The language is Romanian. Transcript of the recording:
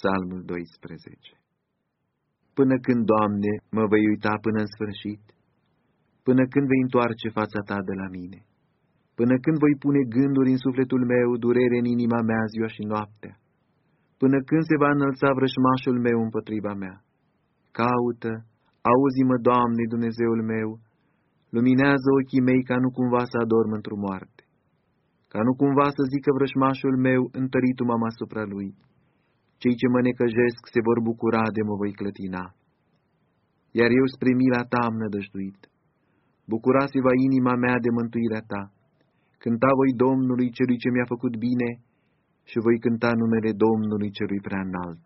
Psalmul 12 Până când, Doamne, mă vei uita până în sfârșit? Până când vei întoarce fața Ta de la mine? Până când voi pune gânduri în sufletul meu, durere în inima mea ziua și noaptea? Până când se va înălța vrășmașul meu împotriva mea? Caută, auzi-mă, Doamne, Dumnezeul meu, luminează ochii mei ca nu cumva să adorm într-o moarte, ca nu cumva să zică vrășmașul meu, întăritul m-am asupra lui cei ce mă necăjesc se vor bucura de mă voi clătina. Iar eu spre mila ta am nădăjduit. Bucura-se-va inima mea de mântuirea ta. Cânta voi Domnului celui ce mi-a făcut bine și voi cânta numele Domnului celui prea înalt.